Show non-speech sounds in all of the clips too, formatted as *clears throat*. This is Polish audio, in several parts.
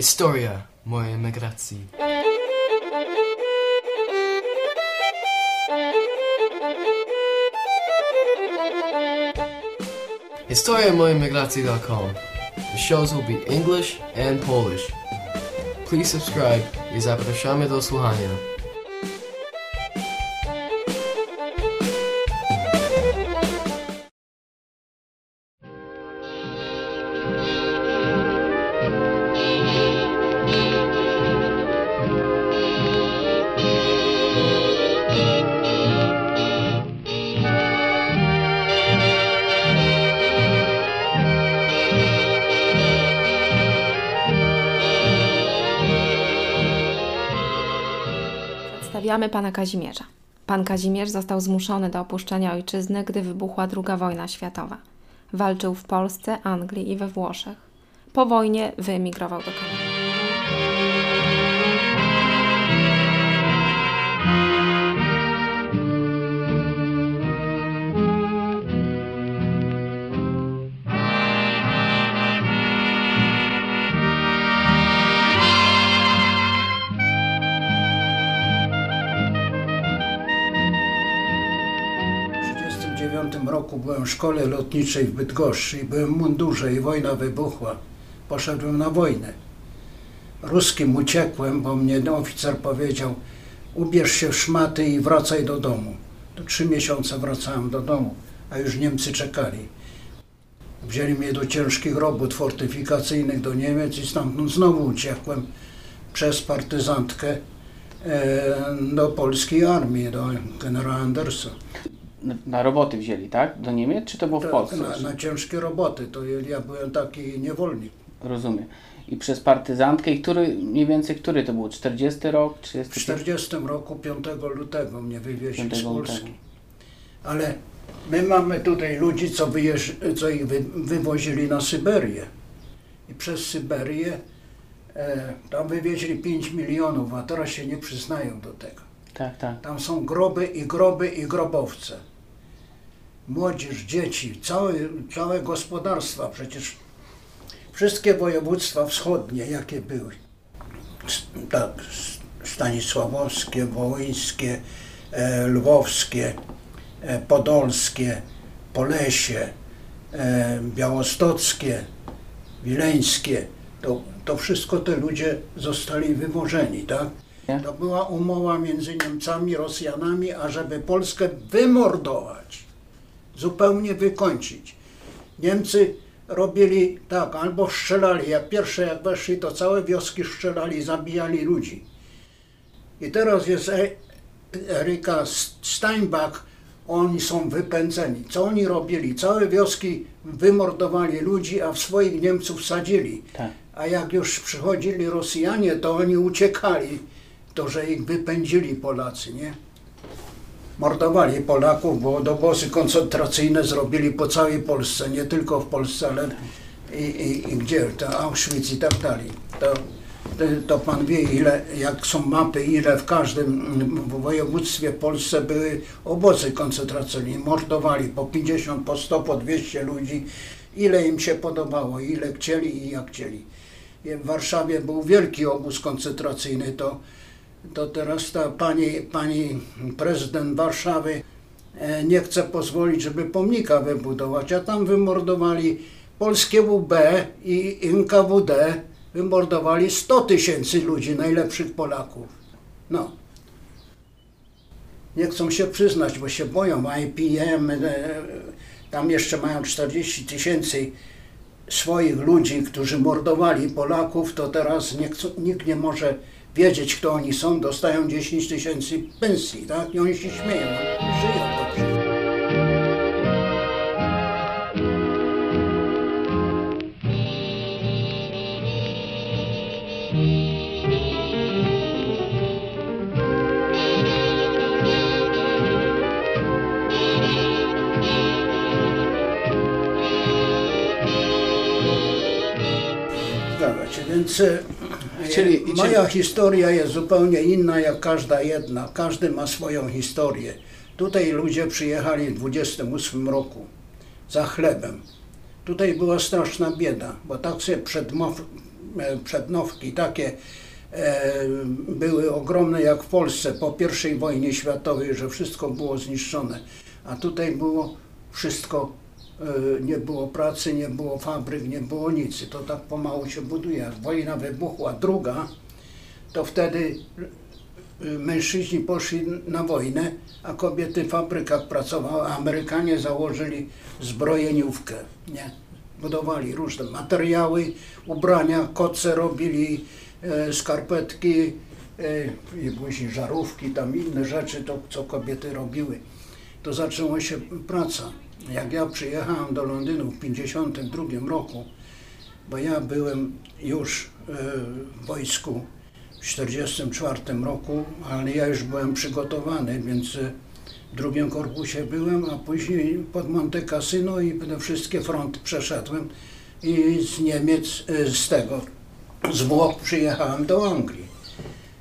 Historia mojej emigracji. HistoriaMojemigracji.com The shows will be English and Polish. Please subscribe i zapraszamy do słuchania. Przedstawiamy pana Kazimierza. Pan Kazimierz został zmuszony do opuszczenia ojczyzny, gdy wybuchła II wojna światowa. Walczył w Polsce, Anglii i we Włoszech. Po wojnie wyemigrował do Kanady. Byłem w szkole lotniczej w Bydgoszczy i byłem w mundurze i wojna wybuchła. Poszedłem na wojnę. Ruskim uciekłem, bo mnie oficer powiedział ubierz się w szmaty i wracaj do domu. To trzy miesiące wracałem do domu, a już Niemcy czekali. Wzięli mnie do ciężkich robót fortyfikacyjnych do Niemiec i stamtąd znowu uciekłem przez partyzantkę e, do polskiej armii, do generała Andersa. Na, roboty wzięli, tak? Do Niemiec, czy to było w Tak, Polsce? Na, na ciężkie roboty, to ja byłem taki niewolnik. Rozumiem. I przez partyzantkę, i który, mniej więcej, który to był? 40 rok? W 30 40 roku 5 lutego mnie wywieźli 5 z lutego. Polski. Ale my mamy tutaj ludzi, co, wyjeżdż, co ich wy, wywozili na Syberię. I przez Syberię e, tam wywieźli 5 milionów, a teraz się nie przyznają do tego. Tak, tak. Tam są groby i groby i grobowce. Młodzież, dzieci, całe, całe gospodarstwa, przecież wszystkie województwa wschodnie, jakie były. Tak, stanisławowskie, wołyńskie, e, lwowskie, e, podolskie, Polesie, e, białostockie, wileńskie. To, to wszystko te ludzie zostali wywożeni, tak? To była umowa między Niemcami, Rosjanami, ażeby Polskę wymordować, zupełnie wykończyć. Niemcy robili tak, albo strzelali, jak pierwsze jak weszli, to całe wioski strzelali, zabijali ludzi. I teraz jest e- Eryka Steinbach, oni są wypędzeni. Co oni robili? Całe wioski wymordowali ludzi, a w swoich Niemców sadzili. Tak. A jak już przychodzili Rosjanie, to oni uciekali, to że ich wypędzili Polacy, nie? Mordowali Polaków, bo obozy koncentracyjne zrobili po całej Polsce, nie tylko w Polsce, ale i, i, i gdzie, to Auschwitz i tak dalej. To, to, pan wie, ile, jak są mapy, ile w każdym mm, województwie w Polsce były obozy koncentracyjne. Mordowali po 50, po 100, po 200 ludzi, ile im się podobało, ile chcieli i jak chcieli. W Warszawie był wielki obóz koncentracyjny, to, to teraz ta pani, pani prezydent Warszawy e, nie chce pozwolić, żeby pomnika wybudować, a tam wymordowali polskie WB i NKWD, wymordowali 100 tysięcy ludzi, najlepszych Polaków. No. Nie chcą się przyznać, bo się boją. IPM, e, tam jeszcze mają 40 tysięcy swoich ludzi, którzy mordowali Polaków, to teraz nie chcą, nikt nie może wiedzieć, kto oni są, dostają 10 tysięcy pensji, tak? I oni się śmieją, żyją dobrze. Zgadza się, więc e, Czyli- moja historia jest zupełnie inna jak każda jedna. Każdy ma swoją historię. Tutaj ludzie przyjechali w 28 roku za chlebem. Tutaj była straszna bieda, bo tak sobie przedmow, e, przednowki takie e, były ogromne jak w Polsce po I wojnie światowej, że wszystko było zniszczone. A tutaj było wszystko, nie było pracy, nie było fabryk, nie było nic. I to tak pomału się buduje. Wojna wybuchła, druga, to wtedy y, mężczyźni poszli na wojnę, a kobiety w fabrykach pracowały. a Amerykanie założyli zbrojeniówkę, nie? Budowali różne materiały, ubrania, koce robili, e, skarpetki e, i później żarówki, tam inne rzeczy, to co kobiety robiły. To zaczęła się praca. Jak ja przyjechałem do Londynu w 1952 roku, bo ja byłem już e, w wojsku w 1944 roku, ale ja już byłem przygotowany, więc e, w drugim korpusie byłem, a później pod Monte Cassino i te wszystkie fronty przeszedłem i z Niemiec, e, z tego, z Włoch przyjechałem do Anglii.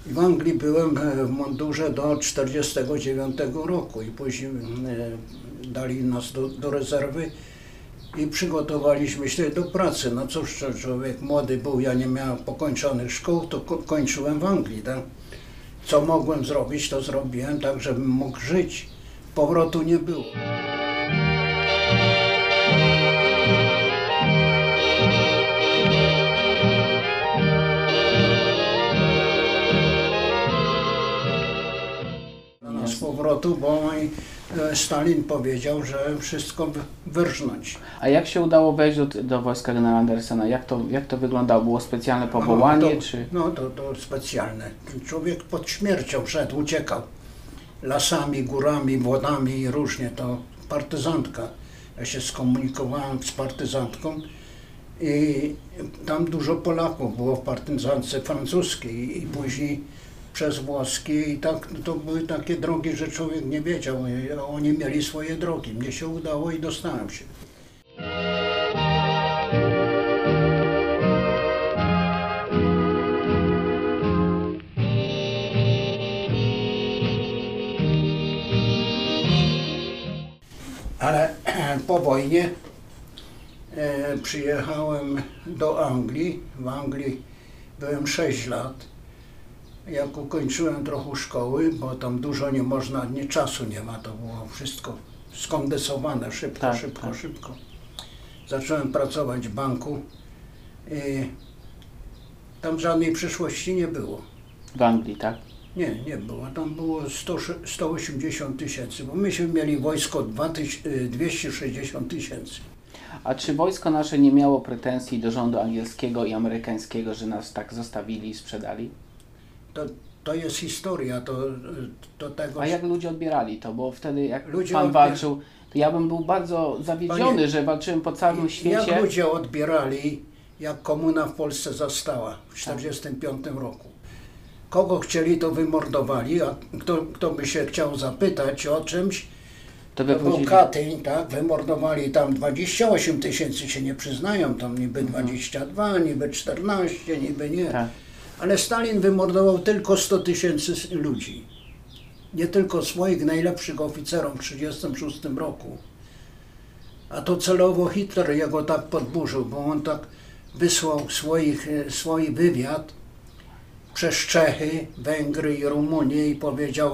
W Anglii byłem w mundurze do 1949 roku i później dali nas do, do rezerwy i przygotowaliśmy się do pracy. No cóż, człowiek młody był, ja nie miałem pokończonych szkół, to ko- kończyłem w Anglii. Tak? Co mogłem zrobić, to zrobiłem, tak żebym mógł żyć. Powrotu nie było. Z powrotu, bo mi, e, Stalin powiedział, że wszystko wy- wyrżnąć. A jak się udało wejść do, do wojska generała Andersena? Jak to, jak to wyglądało? Było specjalne powołanie, no, to, czy... No to, to specjalne. Człowiek pod śmiercią szedł, uciekał. Lasami, górami, wodami i różnie. To partyzantka. Ja się skomunikowałem z partyzantką i tam dużo Polaków było w partyzantce francuskiej i później przez włoskie i tak to były takie drogi, że człowiek nie wiedział. Oni mieli swoje drogi. Mnie się udało i dostałem się. Ale *clears throat* po wojnie e, przyjechałem do Anglii. W Anglii byłem 6 lat. Jak ukończyłem trochę szkoły, bo tam dużo nie można, nie czasu nie ma, to było wszystko skondensowane szybko, Tak, szybko, tak. szybko. Zacząłem pracować w banku tam żadnej przyszłości nie było. W Anglii, tak? Nie, nie było. Tam było 100, 180 tysięcy, bo myśmy mieli wojsko 2000, y, 260 tysięcy. A czy wojsko nasze nie miało pretensji do rządu angielskiego i amerykańskiego, że nas tak zostawili i sprzedali? To, to jest historia, to, to tego... A jak ludzie odbierali to? Bo wtedy jak Ludzie pan odbier- walczył, to ja bym był bardzo zawiedziony, Panie, że walczyłem po całym świecie. Jak ludzie odbierali, jak komuna w Polsce zastała w 1945 roku. Kogo chcieli, to wymordowali, a kto, kto by się chciał zapytać o czymś, To to był. Katyń, tak, wymordowali tam 28 tysięcy się nie przyznają, tam niby 22, niby 14, niby nie. Tak. Ale Stalin wymordował tylko 100 tysięcy ludzi. Nie tylko swoich najlepszych oficerów w 1936 roku. A to celowo Hitler jego tak podburzył, bo on tak wysłał swoich, e, swój wywiad przez Czechy, Węgry i Rumunię i powiedział,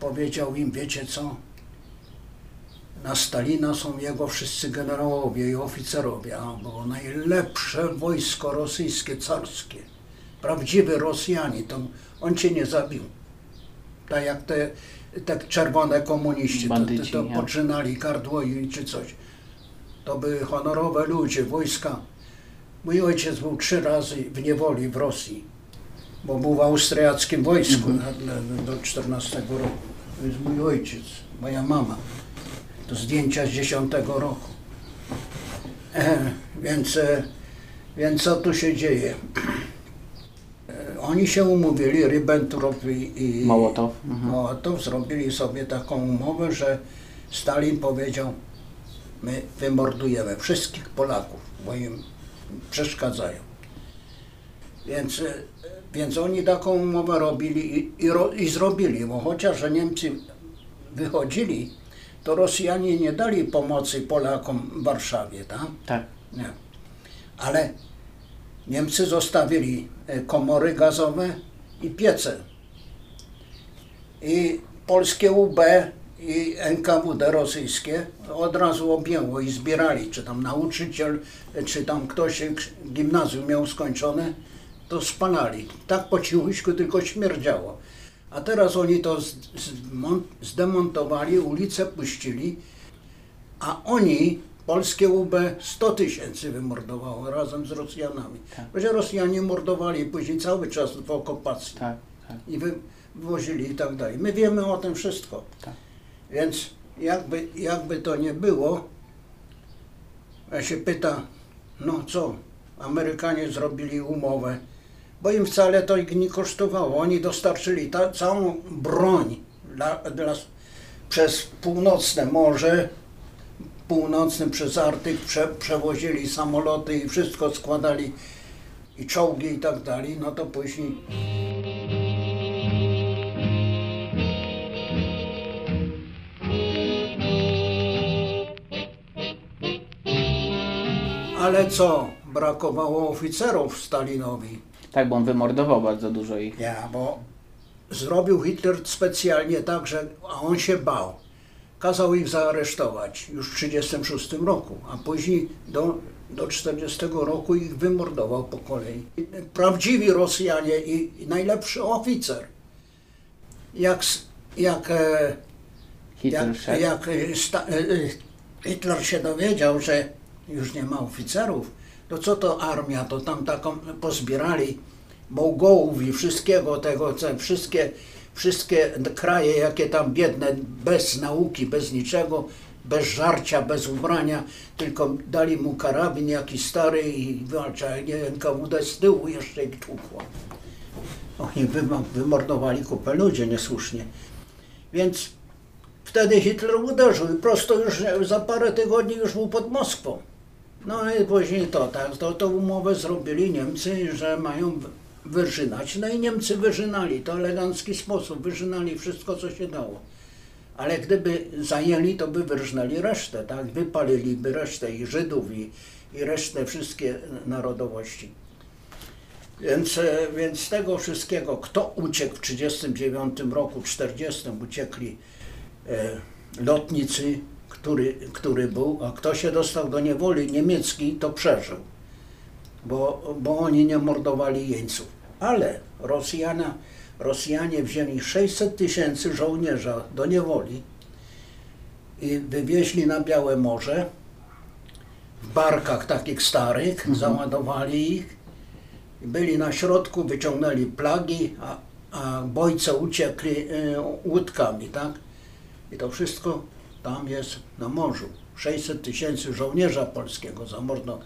powiedział im, wiecie co, na Stalina są jego wszyscy generałowie i oficerowie, a było najlepsze wojsko rosyjskie, carskie. Prawdziwy Rosjanie, to on cię nie zabił. Tak jak te, te czerwone komuniści, to, Bandyci, to, to poczynali gardło i czy coś. To były honorowe ludzie, wojska. Mój ojciec był trzy razy w niewoli w Rosji, bo był w austriackim wojsku Mhm. do 14 roku. To jest mój ojciec, moja mama. To zdjęcia z 10 roku. E, więc, więc co tu się dzieje? Oni się umówili, Ribbentrop i, i Mołotow. Mhm. Mołotow zrobili sobie taką umowę, że Stalin powiedział, my wymordujemy wszystkich Polaków, bo im przeszkadzają. Więc, e, więc oni taką umowę robili i, i, ro, i zrobili, bo chociaż że Niemcy wychodzili, to Rosjanie nie dali pomocy Polakom w Warszawie, tak? Tak. Nie. Ale Niemcy zostawili komory gazowe i piece. I polskie UB i NKWD rosyjskie od razu objęło i zbierali, czy tam nauczyciel, czy tam ktoś gimnazjum miał skończone, to spalali. Tak po cichuśku tylko śmierdziało. A teraz oni to zdemontowali, ulice puścili, a oni, polskie UB, 100 tysięcy wymordowało razem z Rosjanami. Tak. Że Rosjanie mordowali później cały czas w okupacji Tak, tak. i wy, wywozili i tak dalej. My wiemy o tym wszystko. Tak. Więc jakby, jakby to nie było, ja się pyta, no co, Amerykanie zrobili umowę, bo im wcale to ich nie kosztowało. Oni dostarczyli ta, całą broń dla, dla, przez północne morze, północnym przez Artyk, prze, przewozili samoloty i wszystko składali i czołgi i tak dalej, no to później Ale co? Brakowało oficerów Stalinowi. Tak, bo on wymordował bardzo dużo ich. Ja, bo zrobił Hitler specjalnie tak, że a on się bał. Kazał ich zaaresztować już w 1936 roku, a później do, do 40 roku ich wymordował po kolei. Prawdziwi Rosjanie i, i najlepszy oficer. Jak, jak, e, Hitler jak, jak e, sta, e, Hitler się dowiedział, że już nie ma oficerów, to co to armia, to tam taką pozbierali Mołgołów i wszystkiego tego, co, wszystkie, wszystkie kraje, jakie tam biedne, bez nauki, bez niczego, bez żarcia, bez ubrania, tylko dali mu karabin jakiś stary i walcza, nie NKWD z tyłu jeszcze ich tłukło. Oni wymo- wymordowali kupę ludzi niesłusznie. Więc wtedy Hitler uderzył i prosto już za parę tygodni już był pod Moskwą. No i później to, tak, to, to umowę zrobili Niemcy, że mają wyrzynać. No i Niemcy wyrzynali, to elegancki sposób, wyrzynali wszystko, co się dało. Ale gdyby zajęli, to by wyrżnęli resztę, tak? Wypaliliby resztę i Żydów, i, i resztę wszystkie narodowości. Więc, e, więc z tego wszystkiego, kto uciekł w 1939 roku, 40 uciekli e, lotnicy, który, który był, a kto się dostał do niewoli niemieckiej, to przeżył, bo, bo oni nie mordowali jeńców. Ale Rosjana, Rosjanie wzięli 600 tysięcy żołnierza do niewoli i wywieźli na Białe Morze w barkach takich starych, załadowali ich byli na środku, wyciągnęli plagi, a, a bojce uciekli y, łódkami, tak? I to wszystko tam jest na morzu. 600 tysięcy żołnierza polskiego zamordowało.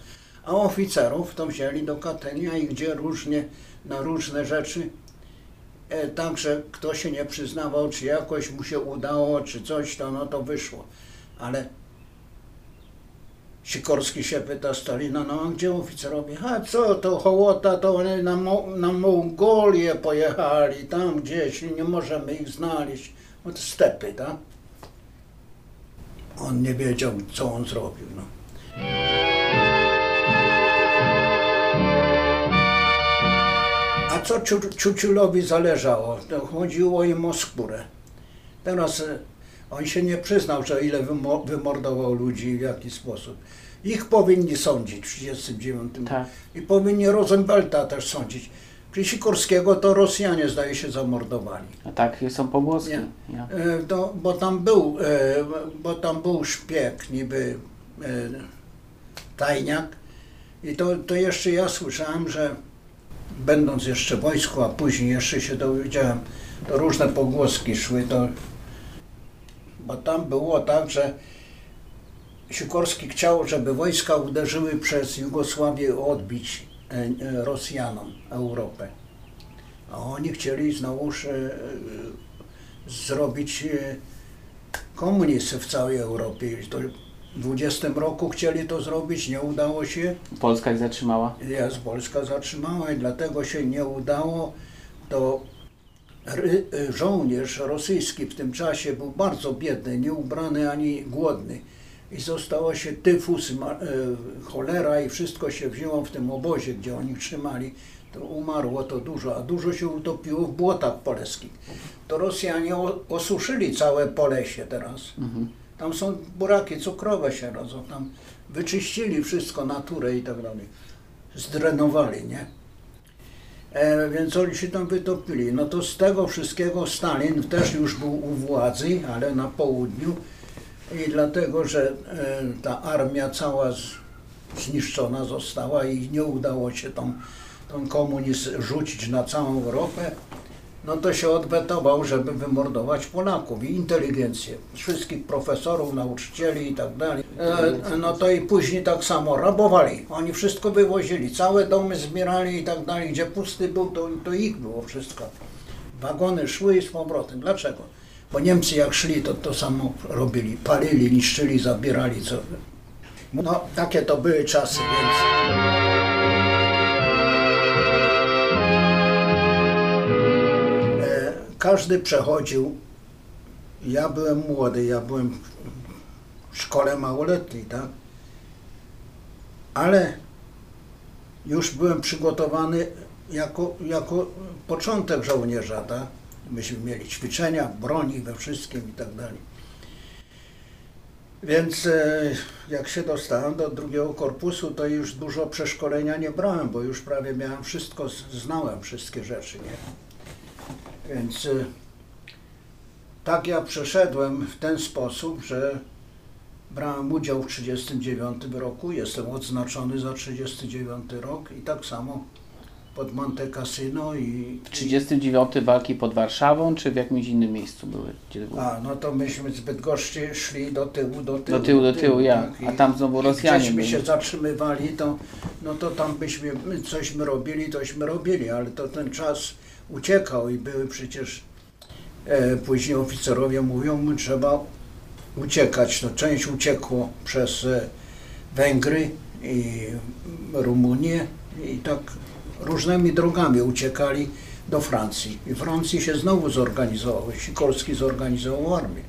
A oficerów to wzięli do Katynia i gdzie różnie, na różne rzeczy. E, Także kto się nie przyznawał, czy jakoś mu się udało, czy coś, to no to wyszło. Ale Sikorski się pyta Stalina, no a gdzie oficerowie? A co to Hołota, to oni na, Mo- na Mongolię pojechali, tam gdzieś, nie możemy ich znaleźć. Od stepy, tak? On nie wiedział, co on zrobił. No. A co Ciu- Ciuciulowi zależało? To chodziło im o skórę. Teraz e, on się nie przyznał, że ile wymo- wymordował ludzi w jaki sposób. Ich powinni sądzić w 1939 Tak. i powinni Rosenbelta też sądzić. Sikorskiego to Rosjanie zdaje się zamordowali. A tak są pogłoski. Nie. Ja. To, bo, tam był, e, bo tam był szpieg niby tajniak i to, to jeszcze ja słyszałem, że będąc jeszcze w wojsku, a później jeszcze się dowiedziałem, to różne pogłoski szły, to, bo tam było tak, że Sikorski chciał, żeby wojska uderzyły przez Jugosławię odbić e, e, Rosjanom Europę. A oni chcieli znowuż e, zrobić komunizm w całej Europie. 20 roku chcieli to zrobić, nie udało się. Polska ich zatrzymała. Jest Polska zatrzymała i dlatego się nie udało. To ry, żołnierz rosyjski w tym czasie był bardzo biedny, nieubrany ani głodny. i zostało się tyfus, e, cholera i wszystko się wzięło w tym obozie, gdzie oni trzymali. To umarło to dużo, a dużo się utopiło w błotach poleskich. To Rosjanie osuszyli całe Polesie teraz. Tam są buraki cukrowe się rodzą, tam wyczyścili wszystko, naturę i tak dalej. Zdrenowali, nie? E, więc oni się tam wytopili. No to z tego wszystkiego Stalin też już był u władzy, ale na południu. I dlatego, że e, ta armia cała z, zniszczona została i nie udało się tą, tą komunizm rzucić na całą Europę, no to się odwetował, żeby wymordować Polaków i inteligencję, wszystkich profesorów, nauczycieli i tak dalej. E, No to i później tak samo rabowali. Oni wszystko wywozili, całe domy zbierali i tak dalej. Gdzie pusty był, to, to ich było wszystko. Wagony szły i z powrotem. Dlaczego? Bo Niemcy jak szli, to to samo robili. Palili, niszczyli, zabierali. Co... No takie to były czasy, więc... każdy przechodził. Ja byłem młody, ja byłem w szkole małoletniej, tak? Ale już byłem przygotowany jako, jako początek żołnierza, tak? Myśmy mieli ćwiczenia, broni we wszystkim i tak dalej. Więc e, jak się dostałem do drugiego korpusu, to już dużo przeszkolenia nie brałem, bo już prawie miałem wszystko, znałem wszystkie rzeczy, nie? Więc e, tak ja przeszedłem w ten sposób, że brałem udział w 1939 roku, jestem odznaczony za 1939 rok i tak samo pod Monte Cassino i... 39 walki pod Warszawą, czy w jakimś innym miejscu były? Było? A, no to myśmy z Bydgoszczy szli do tyłu, do tyłu. Do tyłu, do tyłu, ja. tak, A tam znowu Rosjanie Gdzieśmy byli. się zatrzymywali, to, no to tam byśmy, my cośmy robili, tośmy robili, ale to ten czas uciekał i były przecież, e, później oficerowie mówią, my trzeba uciekać. No, część uciekło przez e, Węgry i Rumunię i tak różnymi drogami uciekali do Francji. I Francji się znowu zorganizował, Sikorski zorganizował armię.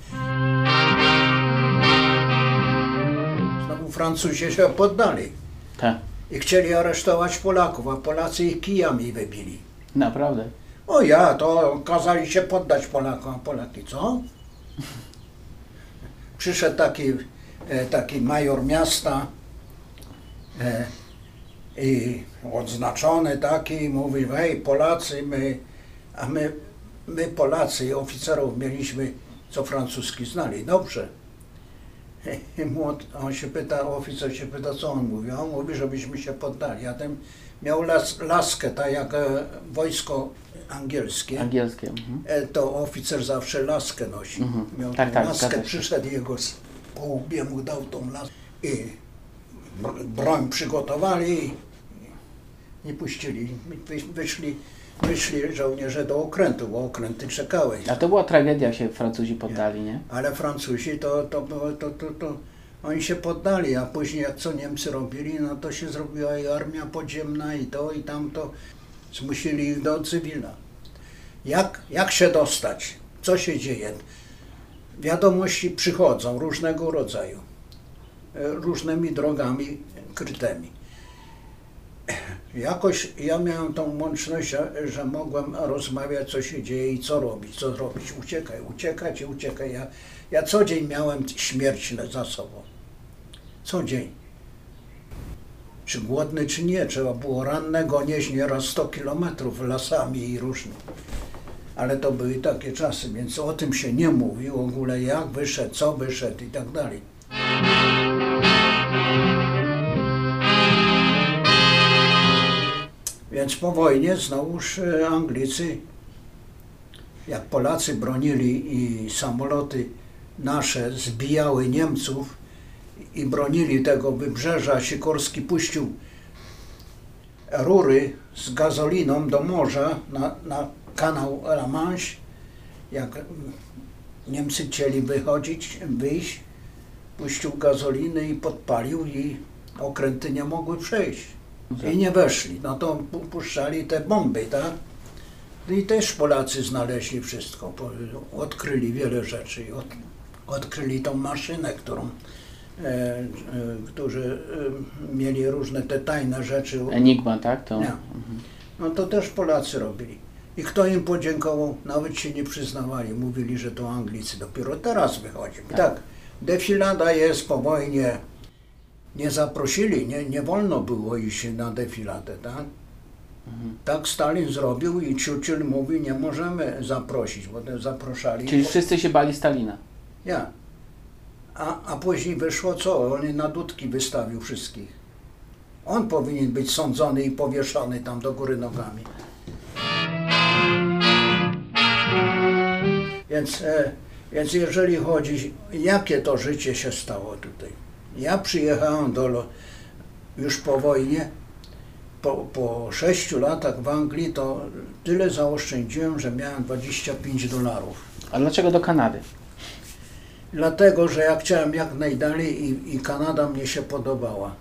Znowu Francuzi się poddali Tak, i chcieli aresztować Polaków, a Polacy ich kijami wybili. naprawdę. O ja, to kazali się poddać Polakom, Polaki co? Przyszedł taki, e, taki major miasta e, i odznaczony taki, mówi, hej Polacy, my, a my, my Polacy, oficerów mieliśmy, co francuski znali, dobrze. I on się pyta, oficer się pyta, co on mówi, on mówi, żebyśmy się poddali, a ten miał las, laskę, tak jak e, wojsko angielskie. Angielskie. Mhm. E, to oficer zawsze laskę nosi. Mhm. Miał Tak, tak, laskę, przyszedł jego z- po łbie mu dał tą laskę i br- broń przygotowali i nie puścili. Wy, wyszli, wyszli żołnierze do okrętu, bo okręty czekały. A to była tragedia, się Francuzi poddali, nie? Ale Francuzi to, to było, to, to, to oni się poddali, a później jak co Niemcy robili, no to się zrobiła i armia podziemna i to i tamto. Zmusili ich do cywila. Jak, jak się dostać? Co się dzieje? Wiadomości przychodzą różnego rodzaju, e, różnymi drogami krytymi. Jakoś ja miałem tą łączność, że, mogłem rozmawiać, co się dzieje i co robić, co zrobić. Uciekaj, uciekać i uciekaj. Ja, ja co dzień miałem śmierć za sobą. Co dzień. Czy głodny, czy nie. Trzeba było rannego nieść nieraz 100 kilometrów lasami i różnie. Ale to były takie czasy, więc o tym się nie mówi w ogóle, jak wyszedł, co wyszedł i tak dalej. Więc po wojnie znowuż e, Anglicy, jak Polacy bronili i samoloty nasze zbijały Niemców i bronili tego wybrzeża, Sikorski puścił rury z gazoliną do morza na, na kanał La Manche. Jak Niemcy chcieli wychodzić, wyjść, puścił gazolinę i podpalił i okręty nie mogły przejść. I nie weszli. No to pu- puszczali te bomby, tak? I też Polacy znaleźli wszystko. Odkryli wiele rzeczy. odkryli tą maszynę, którą którzy e, mieli różne te tajne rzeczy. Enigma, tak? To... Nie. No to też Polacy robili. I kto im podziękował, nawet się nie przyznawali. Mówili, że to Anglicy. Dopiero teraz wychodzi. Tak, tak defilada jest po wojnie. Nie zaprosili, nie, nie wolno było iść na defiladę, tak? Tak Stalin zrobił i Churchill mówi, nie możemy zaprosić, bo zaproszali. Czyli wszyscy się bali Stalina. Ja. A, a później wyszło co? On na dudki wystawił wszystkich. On powinien być sądzony i powieszony tam do góry nogami. Więc, e, więc jeżeli chodzi, jakie to życie się stało tutaj. Ja przyjechałem do, już po wojnie, po, po sześciu latach w Anglii, to tyle zaoszczędziłem, że miałem 25 dolarów. A dlaczego do Kanady? Dlatego, że ja chciałem jak najdalej i, i Kanada mnie się podobała.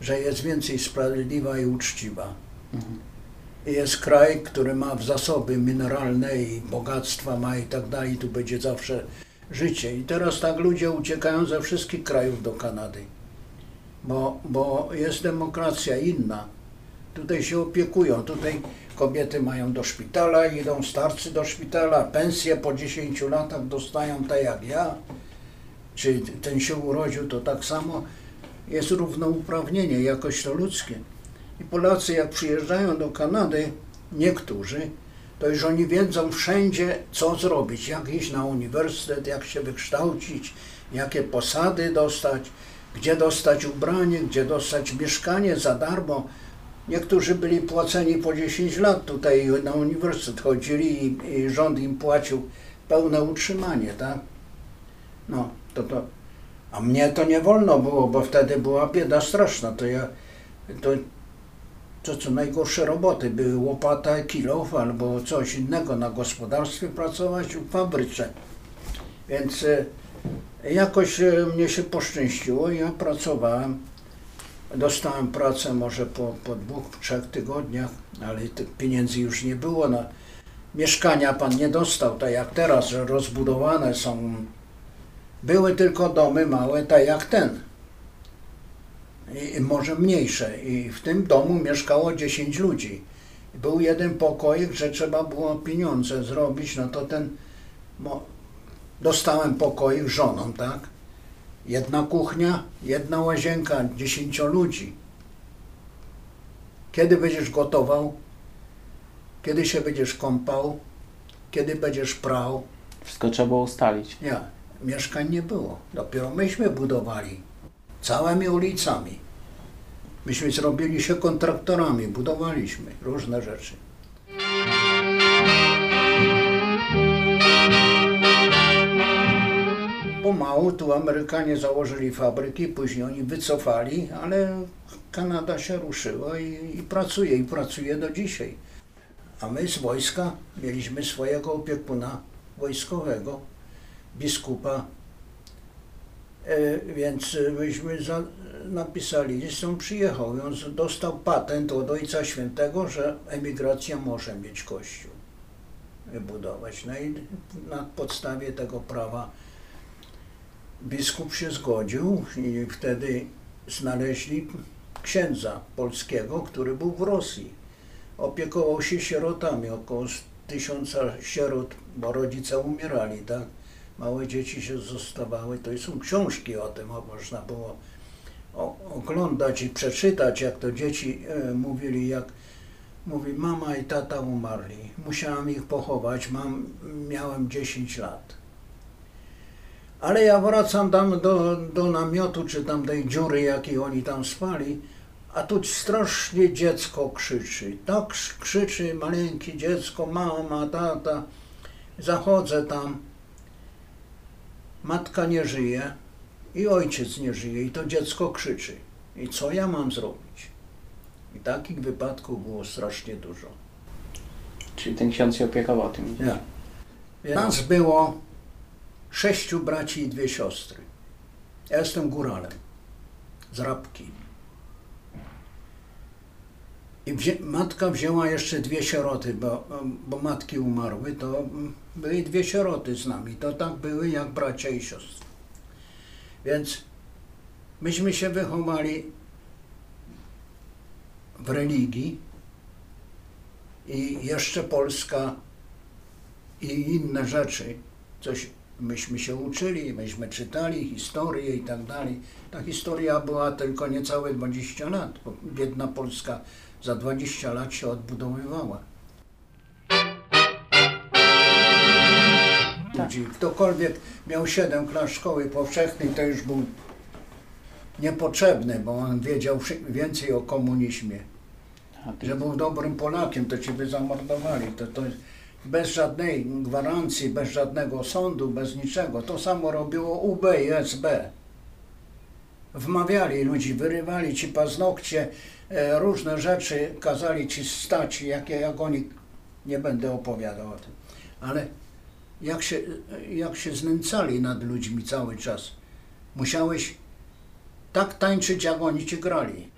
Że jest więcej sprawiedliwa i uczciwa. I Jest kraj, który ma zasoby mineralne i bogactwa ma i tak dalej. Tu będzie zawsze życie. I teraz tak ludzie uciekają ze wszystkich krajów do Kanady. Bo, bo jest demokracja inna. Tutaj się opiekują. Tutaj kobiety mają do szpitala, idą starcy do szpitala, pensje po 10 latach dostają tak jak ja. Czy ten się urodził, to tak samo jest równouprawnienie, jakoś to ludzkie. I Polacy jak przyjeżdżają do Kanady, niektórzy, to już oni wiedzą wszędzie, co zrobić, jak iść na uniwersytet, jak się wykształcić, jakie posady dostać, gdzie dostać ubranie, gdzie dostać mieszkanie za darmo. Niektórzy byli płaceni po 10 lat tutaj na uniwersytet chodzili i, i rząd im płacił pełne utrzymanie, tak? No, to to. A mnie to nie wolno było, bo wtedy była bieda straszna. To ja, to, to co najgorsze roboty były łopata, kilof albo coś innego na gospodarstwie pracować w fabryce. Więc e, jakoś e, mnie się poszczęściło, ja pracowałem. Dostałem pracę może po, po dwóch, trzech tygodniach, ale tych pieniędzy już nie było. Na mieszkania pan nie dostał, tak jak teraz, że rozbudowane są. Były tylko domy małe, tak jak ten. I, może mniejsze. I w tym domu mieszkało 10 ludzi. Był jeden pokoik, że trzeba było pieniądze zrobić, no to ten. Mo, dostałem pokoik żoną, tak? Jedna kuchnia, jedna łazienka, dziesięcio ludzi. Kiedy będziesz gotował? Kiedy się będziesz kąpał? Kiedy będziesz prał? Wszystko trzeba było ustalić. Nie, mieszkań nie było. Dopiero myśmy budowali całymi ulicami. Myśmy zrobili się kontraktorami, budowaliśmy różne rzeczy. Tu Amerykanie założyli fabryki, później oni wycofali, ale Kanada się ruszyła i, i pracuje, i pracuje do dzisiaj. A my z wojska mieliśmy swojego opiekuna wojskowego, biskupa, e, więc myśmy za, napisali list, on przyjechał on dostał patent od Ojca Świętego, że emigracja może mieć kościół wybudować. No i na podstawie tego prawa biskup się zgodził i wtedy znaleźli księdza polskiego, który był w Rosji. Opiekował się sierotami, około tysiąca sierot, bo rodzice umierali, tak? Małe dzieci się zostawały. To są książki o tym, o, można było oglądać i przeczytać, jak to dzieci e, mówili, jak mówi mama i tata umarli. Musiałam ich pochować, mam, miałem 10 lat. Ale ja wracam tam do, do namiotu, czy tam tej dziury, jakiej oni tam spali, a tu strasznie dziecko krzyczy. Tak krz- krzyczy maleńkie dziecko, mama, tata. Zachodzę tam. Matka nie żyje i ojciec nie żyje i to dziecko krzyczy. I co ja mam zrobić? I takich wypadków było strasznie dużo. Czyli ten ksiądz się opiekował tym. Nie. Nas było sześciu braci i dwie siostry. Ja jestem góralem z Rabki. I matka wzięła jeszcze dwie sieroty, bo, bo matki umarły, to były dwie sieroty z nami. To tak były jak bracia i siostry. Więc Myśmy się wychowali w religii i jeszcze Polska i inne rzeczy, coś myśmy się uczyli, myśmy czytali historię i tak dalej. Ta historia była tylko niecałe 20 lat, bo biedna Polska za 20 lat się odbudowywała. Ludzi, ktokolwiek miał 7 klas szkoły powszechnej, to już był niepotrzebny, bo on wiedział więcej o komunizmie. Że był dobrym Polakiem, to cię by zamordowali. To, to bez żadnej gwarancji, bez żadnego sądu, bez niczego. To samo robiło UB i SB. Wmawiali ludzi, wyrywali ci paznokcie, e, różne rzeczy kazali ci stać, jakie, jak oni, nie będę opowiadał o tym. Ale jak się, jak się znęcali nad ludźmi cały czas. Musiałeś tak tańczyć, jak oni ci grali.